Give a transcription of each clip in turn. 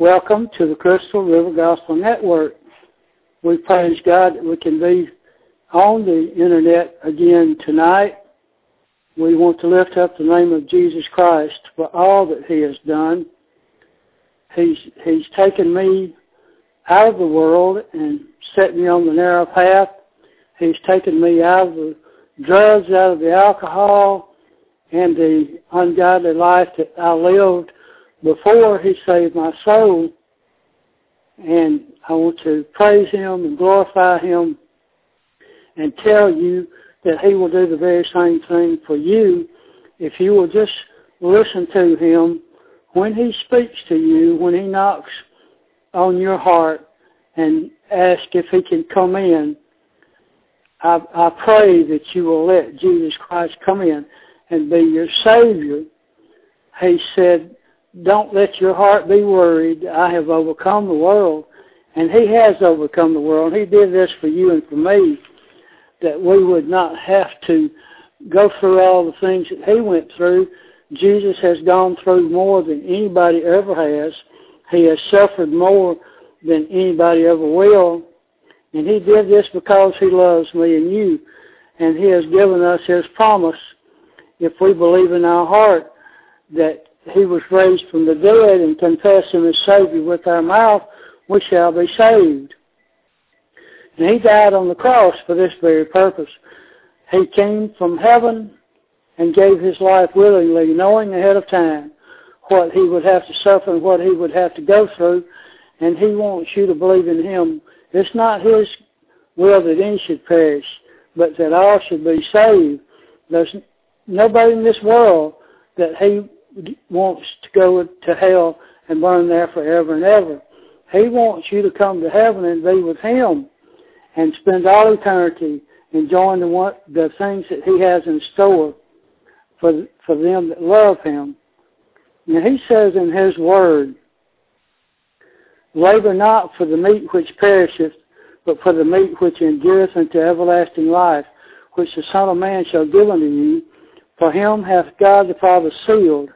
Welcome to the Crystal River Gospel Network. We praise God that we can be on the internet again tonight. We want to lift up the name of Jesus Christ for all that he has done. He's, he's taken me out of the world and set me on the narrow path. He's taken me out of the drugs, out of the alcohol, and the ungodly life that I lived before he saved my soul. And I want to praise him and glorify him and tell you that he will do the very same thing for you if you will just listen to him when he speaks to you, when he knocks on your heart and ask if he can come in. I, I pray that you will let Jesus Christ come in and be your Savior. He said, don't let your heart be worried. I have overcome the world. And he has overcome the world. He did this for you and for me, that we would not have to go through all the things that he went through. Jesus has gone through more than anybody ever has. He has suffered more than anybody ever will. And he did this because he loves me and you. And he has given us his promise if we believe in our heart that he was raised from the dead and confess him as Savior with our mouth, we shall be saved. And he died on the cross for this very purpose. He came from heaven and gave his life willingly, knowing ahead of time what he would have to suffer and what he would have to go through. And he wants you to believe in him. It's not his will that any should perish, but that all should be saved. There's nobody in this world that he wants to go to hell and burn there forever and ever. He wants you to come to heaven and be with him and spend all eternity enjoying the, one, the things that he has in store for, for them that love him. And he says in his word, Labor not for the meat which perisheth, but for the meat which endureth unto everlasting life, which the Son of Man shall give unto you. For him hath God the Father sealed.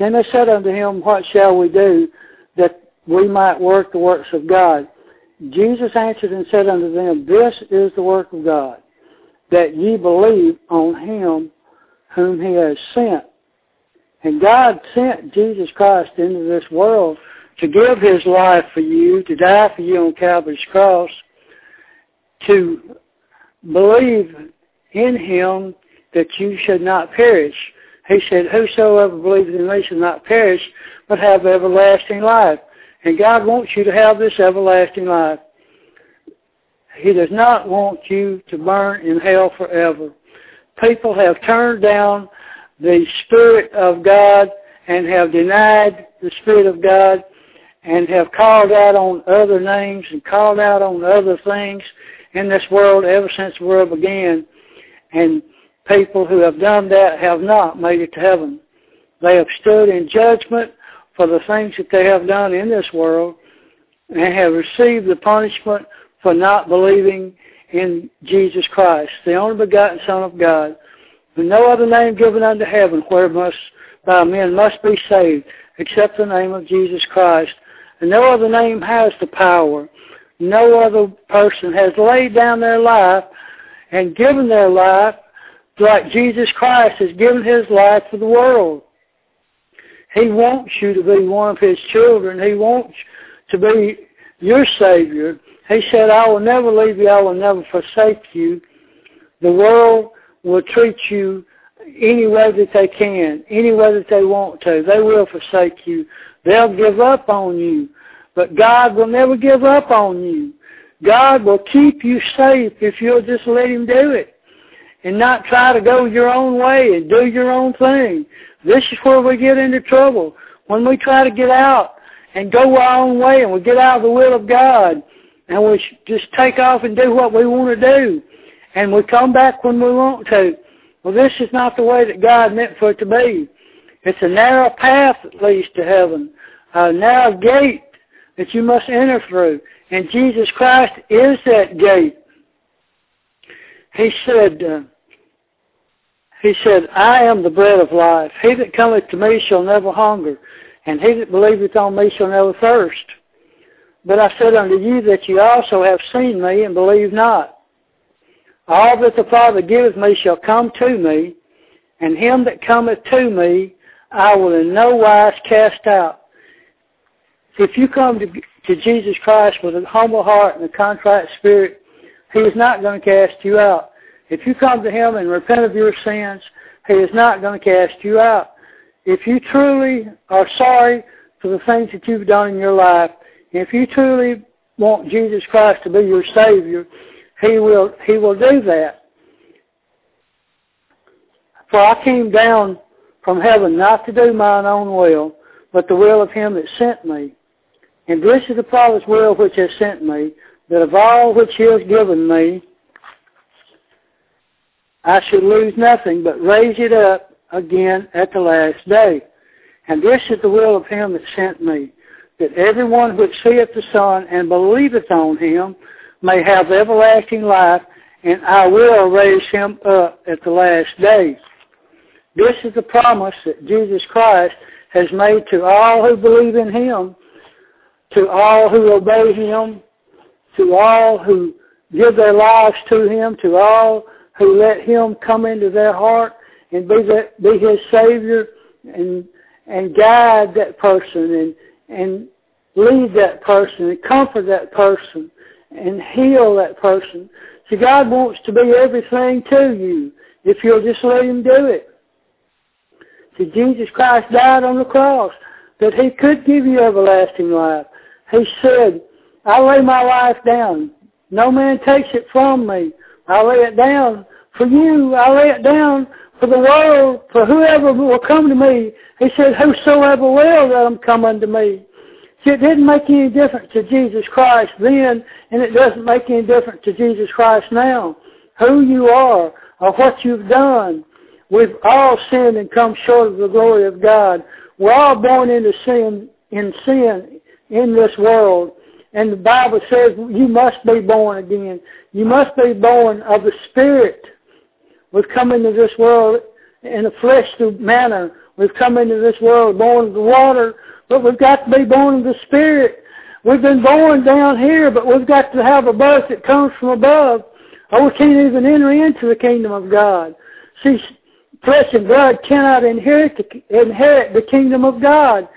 Then they said unto him, What shall we do that we might work the works of God? Jesus answered and said unto them, This is the work of God, that ye believe on him whom he has sent. And God sent Jesus Christ into this world to give his life for you, to die for you on Calvary's cross, to believe in him that you should not perish, he said, Whosoever believes in me shall not perish, but have everlasting life. And God wants you to have this everlasting life. He does not want you to burn in hell forever. People have turned down the Spirit of God and have denied the Spirit of God and have called out on other names and called out on other things in this world ever since the world began. And people who have done that have not made it to heaven. They have stood in judgment for the things that they have done in this world and have received the punishment for not believing in Jesus Christ, the only begotten Son of God, who no other name given unto heaven where must by men must be saved, except the name of Jesus Christ. And no other name has the power. No other person has laid down their life and given their life like Jesus Christ has given his life for the world. He wants you to be one of his children. He wants to be your Savior. He said, I will never leave you. I will never forsake you. The world will treat you any way that they can, any way that they want to. They will forsake you. They'll give up on you. But God will never give up on you. God will keep you safe if you'll just let him do it and not try to go your own way and do your own thing. This is where we get into trouble. When we try to get out and go our own way and we get out of the will of God and we just take off and do what we want to do and we come back when we want to. Well, this is not the way that God meant for it to be. It's a narrow path that leads to heaven, a narrow gate that you must enter through. And Jesus Christ is that gate he said, uh, he said, I am the bread of life. He that cometh to me shall never hunger, and he that believeth on me shall never thirst. But I said unto you that ye also have seen me, and believe not. All that the Father giveth me shall come to me, and him that cometh to me I will in no wise cast out. If you come to, to Jesus Christ with a humble heart and a contrite spirit, he is not going to cast you out. If you come to him and repent of your sins, he is not going to cast you out. If you truly are sorry for the things that you've done in your life, if you truly want Jesus Christ to be your Savior, He will He will do that. For I came down from heaven not to do mine own will, but the will of Him that sent me. And this is the Father's will which has sent me, that of all which He has given me, I should lose nothing, but raise it up again at the last day. And this is the will of Him that sent me, that everyone which seeth the Son and believeth on him may have everlasting life, and I will raise him up at the last day. This is the promise that Jesus Christ has made to all who believe in him, to all who obey him, to all who give their lives to him, to all who let him come into their heart and be, that, be his Savior and, and guide that person and and lead that person and comfort that person and heal that person. See, God wants to be everything to you if you'll just let him do it. See, Jesus Christ died on the cross that he could give you everlasting life. He said, I lay my life down. No man takes it from me. I lay it down for you. I lay it down for the world, for whoever will come to me. He said, whosoever will, let them come unto me. See, it didn't make any difference to Jesus Christ then, and it doesn't make any difference to Jesus Christ now. Who you are, or what you've done. We've all sinned and come short of the glory of God. We're all born into sin, in sin in this world. And the Bible says you must be born again. You must be born of the Spirit. We've come into this world in a fleshly manner. We've come into this world born of the water, but we've got to be born of the Spirit. We've been born down here, but we've got to have a birth that comes from above, or we can't even enter into the kingdom of God. See, flesh and blood cannot inherit the, inherit the kingdom of God.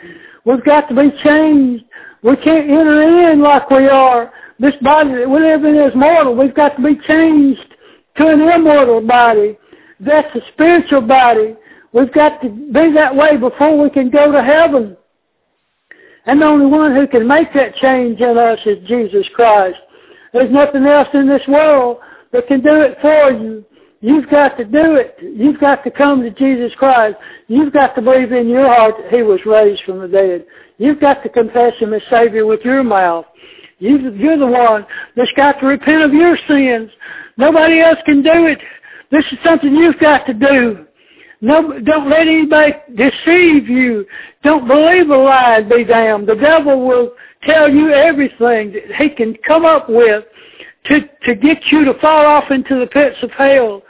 We've got to be changed. We can't enter in like we are. This body that we live in is mortal. We've got to be changed to an immortal body. That's a spiritual body. We've got to be that way before we can go to heaven. And the only one who can make that change in us is Jesus Christ. There's nothing else in this world that can do it for you. You've got to do it. You've got to come to Jesus Christ. You've got to believe in your heart that he was raised from the dead. You've got to confess him as Savior with your mouth. You're the one that's got to repent of your sins. Nobody else can do it. This is something you've got to do. No, don't let anybody deceive you. Don't believe a lie and be damned. The devil will tell you everything that he can come up with to, to get you to fall off into the pits of hell.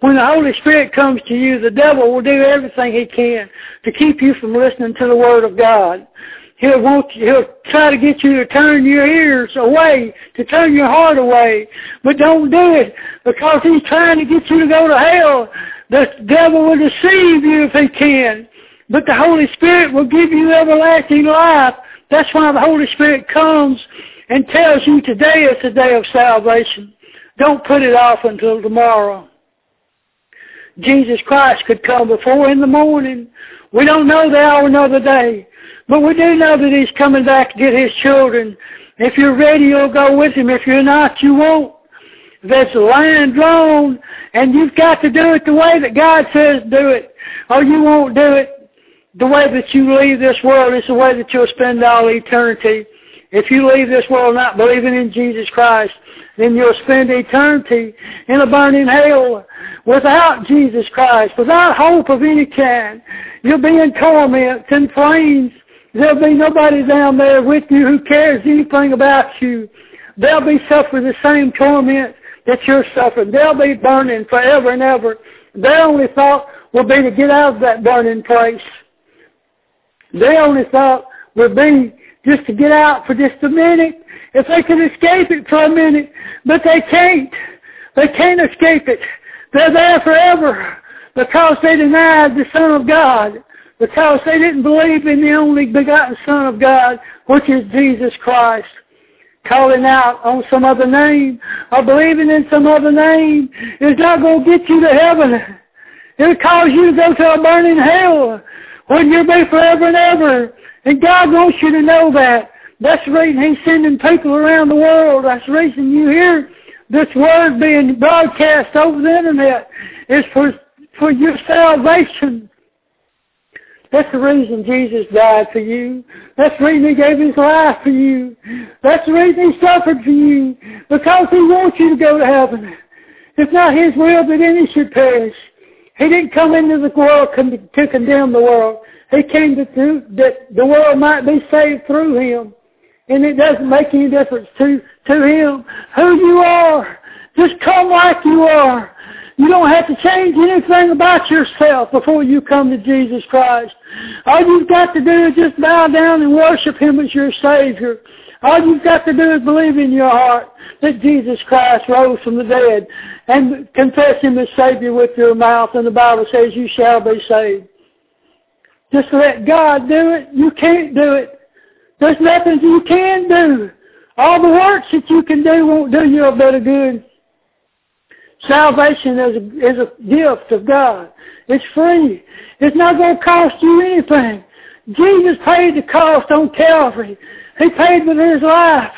When the Holy Spirit comes to you, the devil will do everything he can to keep you from listening to the Word of God. He'll want you, he'll try to get you to turn your ears away, to turn your heart away. But don't do it because he's trying to get you to go to hell. The devil will deceive you if he can. But the Holy Spirit will give you everlasting life. That's why the Holy Spirit comes and tells you today is the day of salvation. Don't put it off until tomorrow. Jesus Christ could come before in the morning. We don't know the hour nor the day. But we do know that he's coming back to get his children. If you're ready, you'll go with him. If you're not, you won't. There's a line drawn, and you've got to do it the way that God says do it, or you won't do it. The way that you leave this world is the way that you'll spend all eternity. If you leave this world not believing in Jesus Christ, then you'll spend eternity in a burning hell without Jesus Christ, without hope of any kind. You'll be in torment and flames There'll be nobody down there with you who cares anything about you. They'll be suffering the same torment that you're suffering. They'll be burning forever and ever. Their only thought will be to get out of that burning place. They only thought will be just to get out for just a minute, if they could escape it for a minute, but they can't. They can't escape it. They're there forever because they denied the Son of God, because they didn't believe in the only begotten Son of God, which is Jesus Christ. Calling out on some other name or believing in some other name is not going to get you to heaven. It'll cause you to go to a burning hell when you'll be forever and ever. And God wants you to know that. That's the reason He's sending people around the world. That's the reason you hear this word being broadcast over the internet. is for for your salvation. That's the reason Jesus died for you. That's the reason He gave His life for you. That's the reason He suffered for you. Because He wants you to go to heaven. It's not His will that any should perish. He didn't come into the world to condemn the world. He came to that the world might be saved through Him. And it doesn't make any difference to, to Him who you are. Just come like you are. You don't have to change anything about yourself before you come to Jesus Christ. All you've got to do is just bow down and worship Him as your Savior. All you've got to do is believe in your heart that Jesus Christ rose from the dead and confess Him as Savior with your mouth and the Bible says you shall be saved. Just let God do it. You can't do it. There's nothing you can do. All the works that you can do won't do you a bit of good. Salvation is a, is a gift of God. It's free. It's not going to cost you anything. Jesus paid the cost on Calvary. He paid with his life.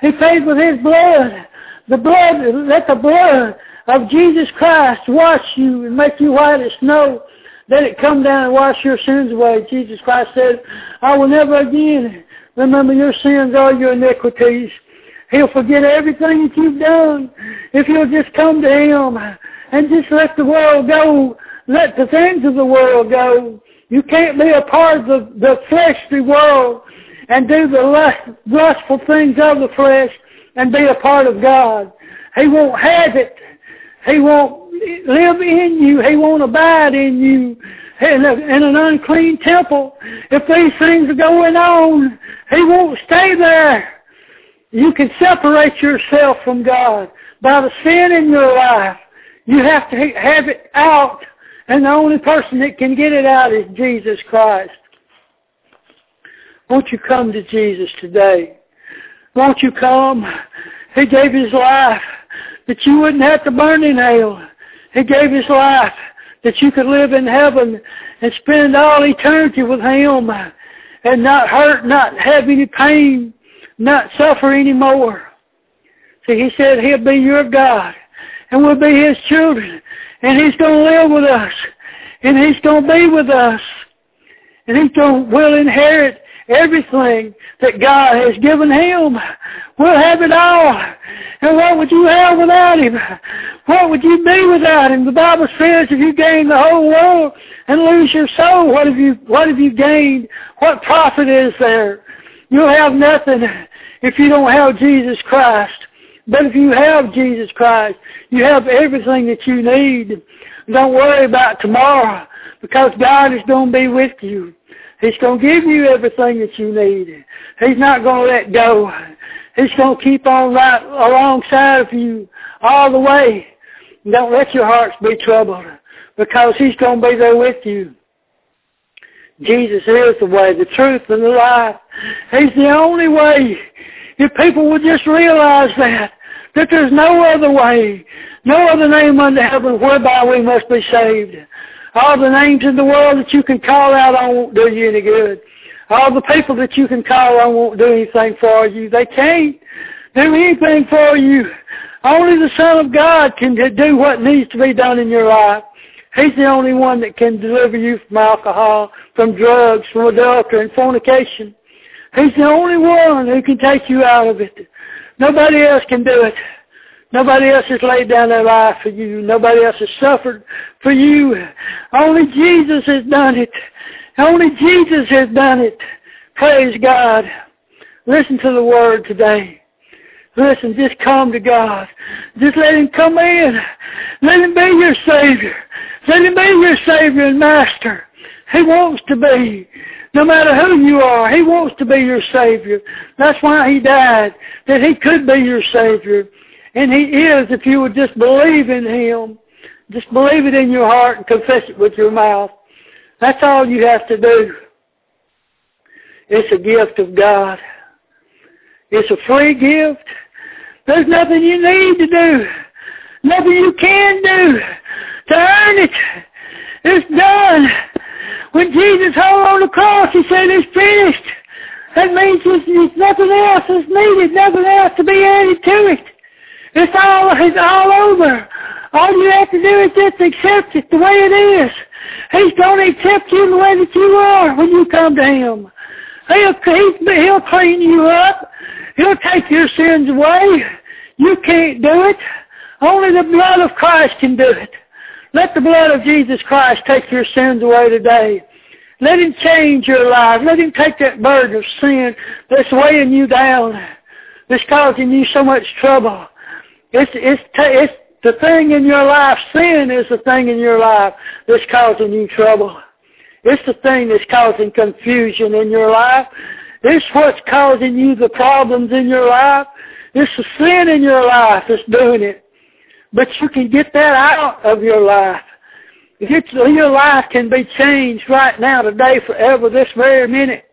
He paid with his blood. The blood, let the blood of Jesus Christ wash you and make you white as snow. Let it come down and wash your sins away. Jesus Christ said, I will never again remember your sins or your iniquities. He'll forget everything that you've done if you'll just come to Him and just let the world go. Let the things of the world go. You can't be a part of the, fleshly world and do the lust, lustful things of the flesh and be a part of God. He won't have it. He won't live in you. He won't abide in you in, a, in an unclean temple. If these things are going on, He won't stay there. You can separate yourself from God by the sin in your life. You have to have it out, and the only person that can get it out is Jesus Christ. Won't you come to Jesus today? Won't you come? He gave his life that you wouldn't have to burn in hell. He gave his life that you could live in heaven and spend all eternity with him and not hurt, not have any pain, not suffer anymore. See, he said he'll be your God, and we'll be his children, and he's going to live with us, and he's going to be with us, and he's going to, will inherit everything that God has given him. We'll have it all. And what would you have without him? What would you be without him? The Bible says if you gain the whole world and lose your soul, what have you what have you gained? What profit is there? You'll have nothing if you don't have Jesus Christ. But if you have Jesus Christ, you have everything that you need. Don't worry about tomorrow because God is going to be with you. He's going to give you everything that you need. He's not going to let go. He's going to keep on right alongside of you all the way. Don't let your hearts be troubled because he's going to be there with you. Jesus is the way, the truth, and the life. He's the only way. If people would just realize that, that there's no other way, no other name under heaven whereby we must be saved. All the names in the world that you can call out on won't do you any good. All the people that you can call on won't do anything for you. They can't do anything for you. Only the Son of God can do what needs to be done in your life. He's the only one that can deliver you from alcohol, from drugs, from adultery and fornication. He's the only one who can take you out of it. Nobody else can do it. Nobody else has laid down their life for you. Nobody else has suffered for you. Only Jesus has done it. Only Jesus has done it. Praise God. Listen to the word today. Listen, just come to God. Just let him come in. Let him be your Savior. Let him be your Savior and Master. He wants to be. No matter who you are, He wants to be your Savior. That's why He died, that He could be your Savior. And He is if you would just believe in Him. Just believe it in your heart and confess it with your mouth. That's all you have to do. It's a gift of God. It's a free gift. There's nothing you need to do. Nothing you can do to earn it. It's done. When Jesus hung on the cross, he said, it's finished. That means there's, there's nothing else is needed, nothing else to be added to it. It's all, it's all over. All you have to do is just accept it the way it is. He's going to accept you the way that you are when you come to Him. He'll, he'll clean you up. He'll take your sins away. You can't do it. Only the blood of Christ can do it. Let the blood of Jesus Christ take your sins away today. Let Him change your life. Let Him take that burden of sin that's weighing you down, that's causing you so much trouble. It's, it's, it's the thing in your life, sin is the thing in your life that's causing you trouble. It's the thing that's causing confusion in your life. It's what's causing you the problems in your life. It's the sin in your life that's doing it. But you can get that out of your life. It's, your life can be changed right now, today, forever, this very minute.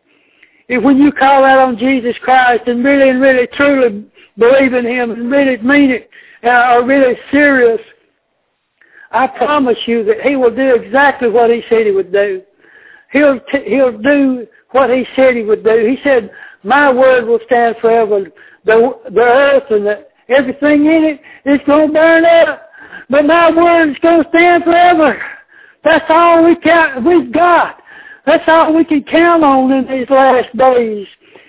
If when you call out on Jesus Christ and really and really truly believe in Him and really mean it and are really serious, I promise you that He will do exactly what He said He would do. He'll, t- he'll do what He said He would do. He said, my word will stand forever. The, the earth and the, everything in it is going to burn up. But my word is going to stand forever. That's all we can, we've got. That's all we can count on in these last days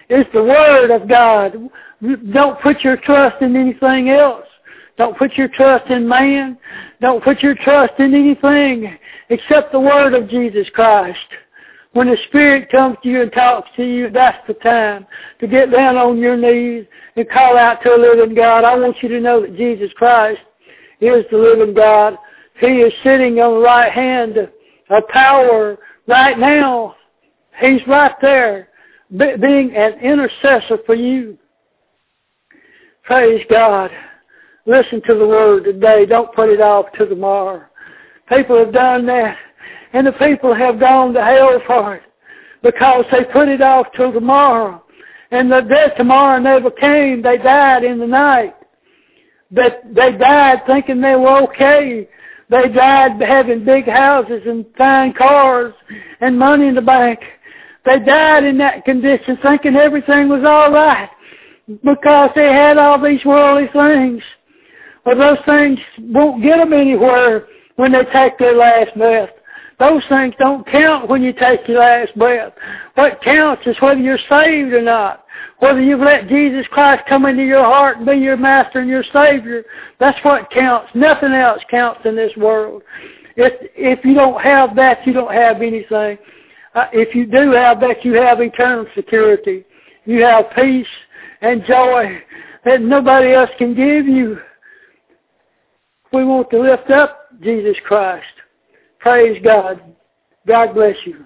is the Word of God. Don't put your trust in anything else. Don't put your trust in man. Don't put your trust in anything except the Word of Jesus Christ. When the Spirit comes to you and talks to you, that's the time to get down on your knees and call out to a living God. I want you to know that Jesus Christ is the living God. He is sitting on the right hand of power right now. He's right there being an intercessor for you. Praise God. Listen to the word today. Don't put it off to tomorrow. People have done that and the people have gone to hell for it because they put it off till tomorrow. And the day tomorrow never came. They died in the night. But they died thinking they were okay. They died having big houses and fine cars and money in the bank. They died in that condition thinking everything was all right because they had all these worldly things. But those things won't get them anywhere when they take their last breath. Those things don't count when you take your last breath. What counts is whether you're saved or not. Whether you've let Jesus Christ come into your heart and be your master and your savior. That's what counts. Nothing else counts in this world. If, if you don't have that, you don't have anything. Uh, if you do have that, you have eternal security. You have peace and joy that nobody else can give you. We want to lift up Jesus Christ. Praise God. God bless you.